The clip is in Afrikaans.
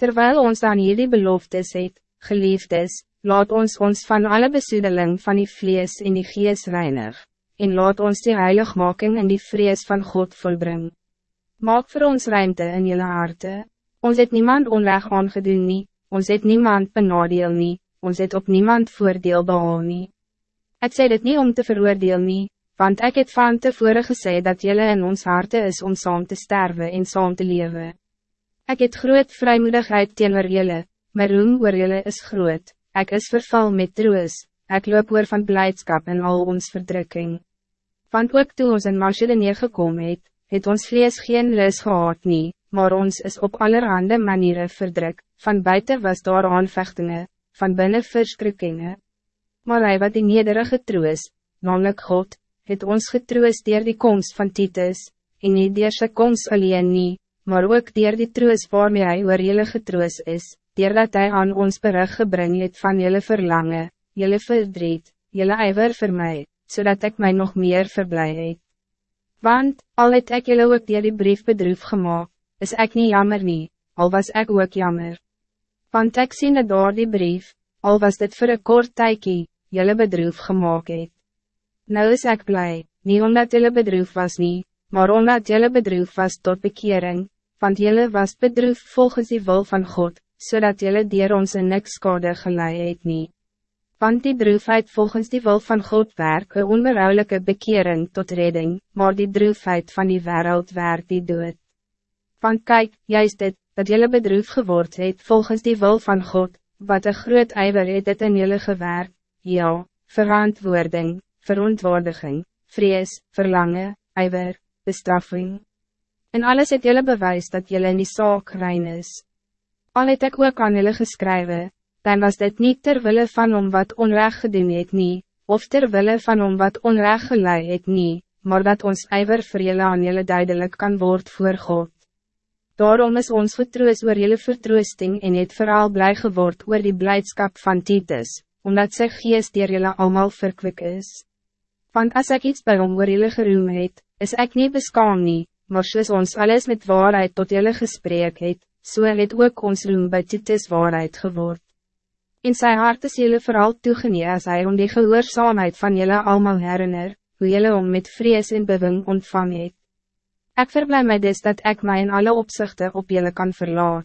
Terwijl ons dan hierdie beloftes het, geliefdes, laat ons ons van alle besoedeling van die vlees in die gees reinig, en laat ons die heiligmaking in die vrees van God volbring. Maak voor ons ruimte in jullie harte, ons het niemand onleg aangedoen nie, ons het niemand benadeel nie, ons het op niemand voordeel behaal nie. Ek sê dit niet om te veroordeel nie, want ik het van tevoren gesê dat jullie in ons harte is om saam te sterven en saam te leven. Ik het groot vrijmoedigheid teenoor jullie, maar roem oor jullie is groot, ik is verval met troos, ik loop oor van blijdschap en al ons verdrukking. Want ook toen ons in Macedonië gekomen het, het ons vlees geen rus gehad nie, maar ons is op allerhande manieren verdruk, van buiten was daar aanvechtingen, van binnen verskrikkingen. Maar hij wat die nederige troos, namelijk God, het ons getroos dier die komst van Titus, en nie dier sy komst alleen nie, maar ook dier die troos waarmee hy oor jylle getroos is, dat hy aan ons berig gebring het van jylle verlangen, jylle verdriet, jylle ijver vir my, zodat ik mij nog meer verblij het. Want, al het ek jylle ook dier die brief bedroef gemaakt, is ik niet jammer nie, al was ik ook jammer. Want ek sien dat door die brief, al was dit voor een kort tykie, jylle bedroef gemaakt het. Nou is ik blij, niet omdat jylle bedroef was niet, maar omdat jylle bedroef was tot bekering, want jylle was bedroef volgens die wil van God, zodat jullie dier ons in niks skade gelei het nie. Want die droefheid volgens die wil van God werk een onberouwelijke bekering tot redding, maar die droefheid van die wereld werk die dood. Want kijk, juist dit, dat jullie bedroef geword het volgens die wil van God, wat een groot ijver het het in jullie gewerk, ja, verantwoording, verontwaardiging, vrees, verlangen, ijver, bestraffing. En alles het jullie bewijs dat jullie in die zaak rein is. Al het ek ook aan hulle geskrywe, dan was dit niet terwille van om wat onrecht gedoen het nie, of terwille van om wat onrecht gelei het nie, maar dat ons ijver vir julle aan julle duidelijk kan word voor God. Daarom is ons getroos oor julle vertroosting en het vooral blij geword oor die blijdschap van Titus, omdat sy geest dier julle allemaal verkwik is. Want als ik iets bij hom oor julle geroem het, is ik niet beskaam nie, maar soos ons alles met waarheid tot julle gesprek het, so het ook ons roem by Titus waarheid geword. In sy hart is jylle vooral toegenie as hy om die gehoorzaamheid van jylle allemaal herinner, hoe jylle om met vrees en bewing ontvang het. Ek verblij my dus dat ik mij in alle opzichten op jylle kan verlaat.